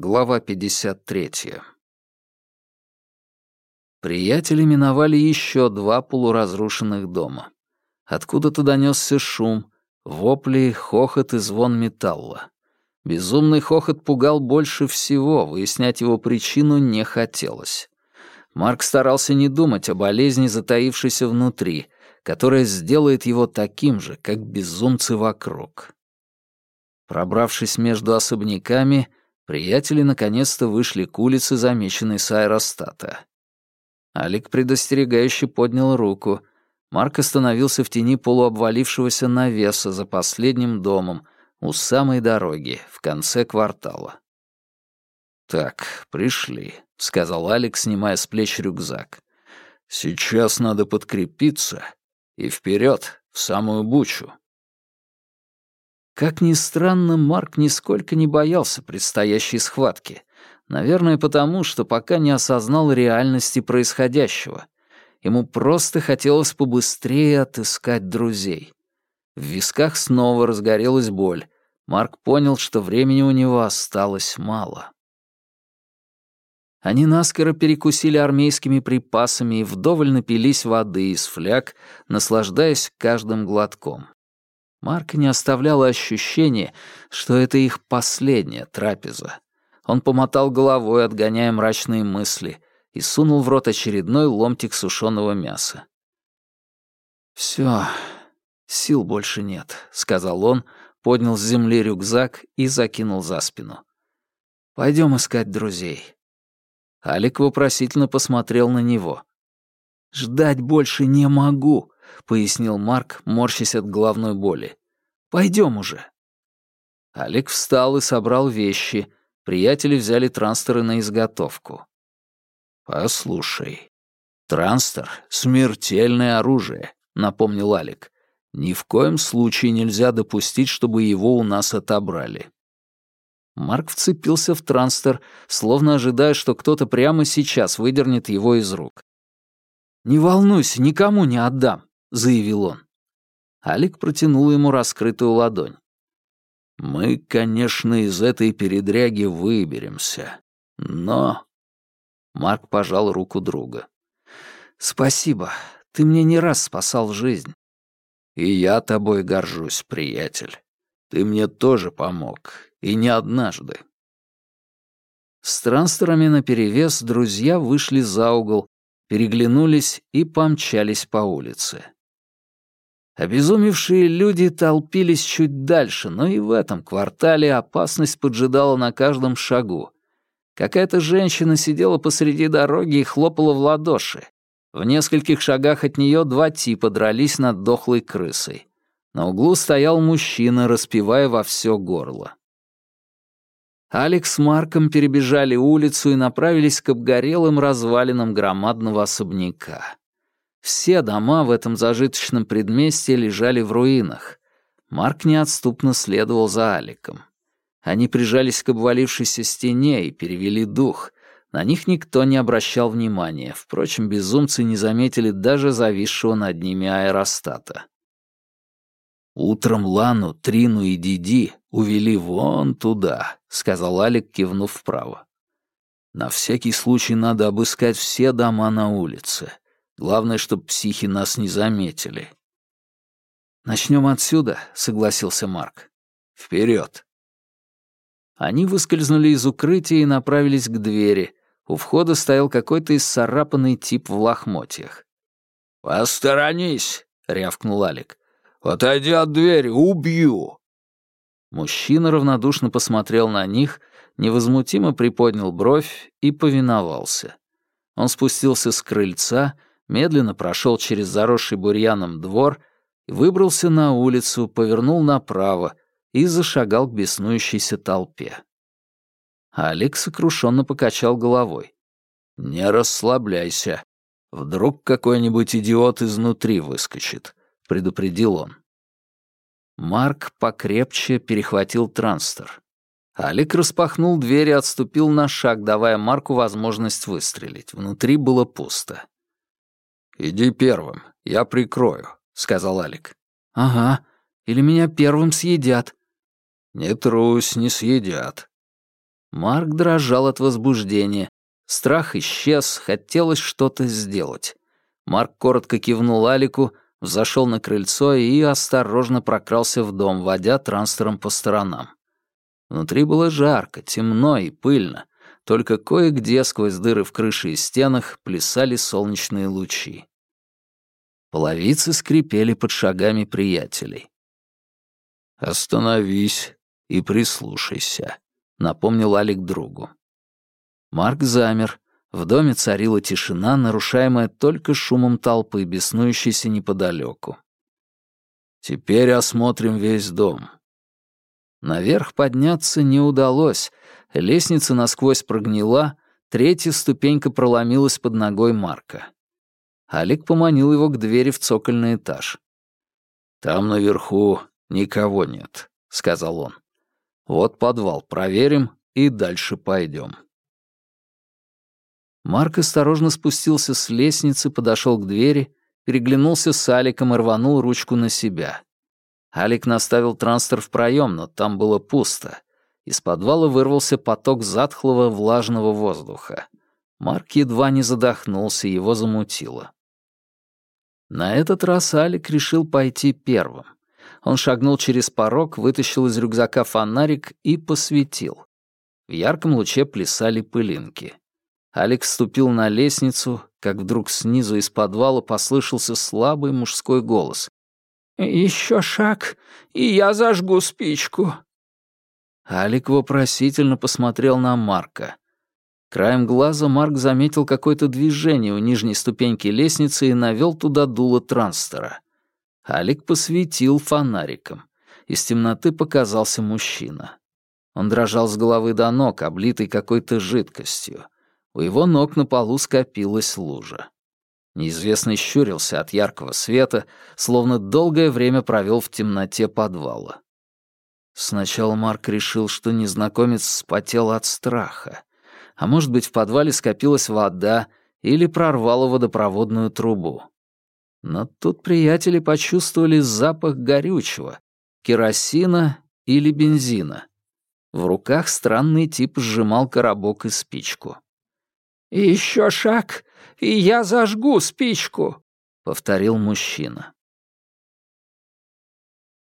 Глава 53. Приятели миновали еще два полуразрушенных дома. Откуда-то донесся шум, вопли, хохот и звон металла. Безумный хохот пугал больше всего, выяснять его причину не хотелось. Марк старался не думать о болезни, затаившейся внутри, которая сделает его таким же, как безумцы вокруг. Пробравшись между особняками, Приятели наконец-то вышли к улице, замеченной с аэростата. Алик предостерегающе поднял руку. Марк остановился в тени полуобвалившегося навеса за последним домом, у самой дороги, в конце квартала. «Так, пришли», — сказал Алик, снимая с плеч рюкзак. «Сейчас надо подкрепиться и вперед, в самую бучу». Как ни странно, Марк нисколько не боялся предстоящей схватки. Наверное, потому, что пока не осознал реальности происходящего. Ему просто хотелось побыстрее отыскать друзей. В висках снова разгорелась боль. Марк понял, что времени у него осталось мало. Они наскоро перекусили армейскими припасами и вдоволь напились воды из фляг, наслаждаясь каждым глотком. Марка не оставляло ощущение, что это их последняя трапеза. Он помотал головой, отгоняя мрачные мысли, и сунул в рот очередной ломтик сушеного мяса. «Всё, сил больше нет», — сказал он, поднял с земли рюкзак и закинул за спину. «Пойдём искать друзей». Алик вопросительно посмотрел на него. «Ждать больше не могу», — пояснил Марк, морщась от головной боли. «Пойдем уже». Олег встал и собрал вещи. Приятели взяли транстеры на изготовку. «Послушай, транстер — смертельное оружие», — напомнил Алик. «Ни в коем случае нельзя допустить, чтобы его у нас отобрали». Марк вцепился в транстер, словно ожидая, что кто-то прямо сейчас выдернет его из рук. «Не волнуйся, никому не отдам. — заявил он. Алик протянул ему раскрытую ладонь. «Мы, конечно, из этой передряги выберемся, но...» Марк пожал руку друга. «Спасибо. Ты мне не раз спасал жизнь». «И я тобой горжусь, приятель. Ты мне тоже помог, и не однажды». С транстерами наперевес друзья вышли за угол, переглянулись и помчались по улице. Обезумевшие люди толпились чуть дальше, но и в этом квартале опасность поджидала на каждом шагу. Какая-то женщина сидела посреди дороги и хлопала в ладоши. В нескольких шагах от нее два типа дрались над дохлой крысой. На углу стоял мужчина, распевая во все горло. Алекс с Марком перебежали улицу и направились к обгорелым развалинам громадного особняка. Все дома в этом зажиточном предместье лежали в руинах. Марк неотступно следовал за Аликом. Они прижались к обвалившейся стене и перевели дух. На них никто не обращал внимания. Впрочем, безумцы не заметили даже зависшего над ними аэростата. «Утром Лану, Трину и Диди увели вон туда», — сказал Алик, кивнув вправо. «На всякий случай надо обыскать все дома на улице. Главное, чтобы психи нас не заметили. «Начнем отсюда», — согласился Марк. «Вперед!» Они выскользнули из укрытия и направились к двери. У входа стоял какой-то исцарапанный тип в лохмотьях. «Посторонись!» — рявкнул Алик. «Отойди от двери, убью!» Мужчина равнодушно посмотрел на них, невозмутимо приподнял бровь и повиновался. Он спустился с крыльца медленно прошел через заросший бурьяном двор, выбрался на улицу, повернул направо и зашагал к беснующейся толпе. Олег сокрушенно покачал головой. «Не расслабляйся. Вдруг какой-нибудь идиот изнутри выскочит», — предупредил он. Марк покрепче перехватил транстер. Алик распахнул дверь и отступил на шаг, давая Марку возможность выстрелить. Внутри было пусто. «Иди первым, я прикрою», — сказал Алик. «Ага, или меня первым съедят». «Не трусь, не съедят». Марк дрожал от возбуждения. Страх исчез, хотелось что-то сделать. Марк коротко кивнул Алику, взошел на крыльцо и осторожно прокрался в дом, водя транстером по сторонам. Внутри было жарко, темно и пыльно, только кое-где сквозь дыры в крыше и стенах плясали солнечные лучи. Половицы скрипели под шагами приятелей. «Остановись и прислушайся», — напомнил Алик другу. Марк замер. В доме царила тишина, нарушаемая только шумом толпы, беснующейся неподалеку. «Теперь осмотрим весь дом». Наверх подняться не удалось. Лестница насквозь прогнила, третья ступенька проломилась под ногой Марка. Алик поманил его к двери в цокольный этаж. «Там наверху никого нет», — сказал он. «Вот подвал, проверим и дальше пойдем». Марк осторожно спустился с лестницы, подошел к двери, переглянулся с Аликом и рванул ручку на себя. Алик наставил транстер в проем, но там было пусто. Из подвала вырвался поток затхлого влажного воздуха. Марк едва не задохнулся, его замутило. На этот раз Алик решил пойти первым. Он шагнул через порог, вытащил из рюкзака фонарик и посветил. В ярком луче плясали пылинки. Алик ступил на лестницу, как вдруг снизу из подвала послышался слабый мужской голос. «Еще шаг, и я зажгу спичку». Алик вопросительно посмотрел на Марка. Краем глаза Марк заметил какое-то движение у нижней ступеньки лестницы и навел туда дуло транстера. Алик посветил фонариком. Из темноты показался мужчина. Он дрожал с головы до ног, облитый какой-то жидкостью. У его ног на полу скопилась лужа. Неизвестный щурился от яркого света, словно долгое время провел в темноте подвала. Сначала Марк решил, что незнакомец спотел от страха а может быть, в подвале скопилась вода или прорвало водопроводную трубу. Но тут приятели почувствовали запах горючего, керосина или бензина. В руках странный тип сжимал коробок и спичку. «Еще шаг, и я зажгу спичку», — повторил мужчина.